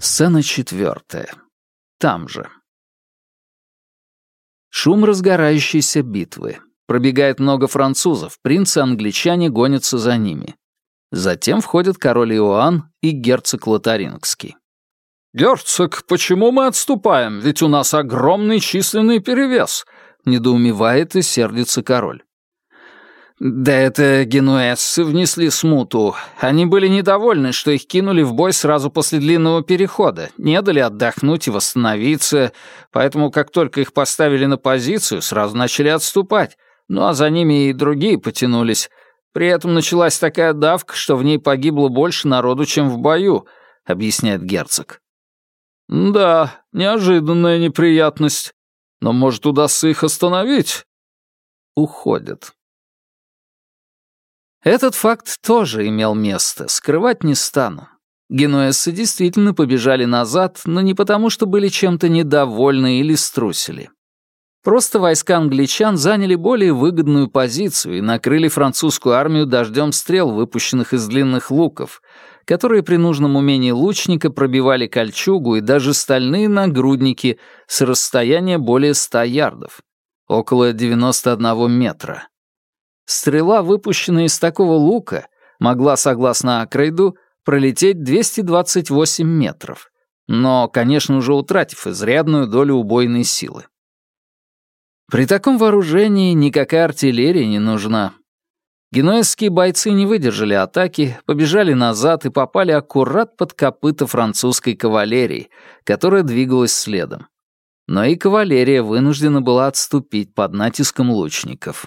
Сцена четвертая. Там же. Шум разгорающейся битвы. Пробегает много французов, принцы-англичане гонятся за ними. Затем входят король Иоанн и герцог Лотарингский. «Герцог, почему мы отступаем? Ведь у нас огромный численный перевес», — недоумевает и сердится король. «Да это генуэзцы внесли смуту. Они были недовольны, что их кинули в бой сразу после длинного перехода, не дали отдохнуть и восстановиться, поэтому как только их поставили на позицию, сразу начали отступать, ну а за ними и другие потянулись. При этом началась такая давка, что в ней погибло больше народу, чем в бою», — объясняет герцог. «Да, неожиданная неприятность. Но, может, удастся их остановить?» Уходят. Этот факт тоже имел место, скрывать не стану. Генуэзцы действительно побежали назад, но не потому, что были чем-то недовольны или струсили. Просто войска англичан заняли более выгодную позицию и накрыли французскую армию дождем стрел, выпущенных из длинных луков, которые при нужном умении лучника пробивали кольчугу и даже стальные нагрудники с расстояния более 100 ярдов, около 91 метра. Стрела, выпущенная из такого лука, могла, согласно Акрейду, пролететь 228 метров, но, конечно, уже утратив изрядную долю убойной силы. При таком вооружении никакая артиллерия не нужна. Генуэзские бойцы не выдержали атаки, побежали назад и попали аккурат под копыта французской кавалерии, которая двигалась следом. Но и кавалерия вынуждена была отступить под натиском лучников.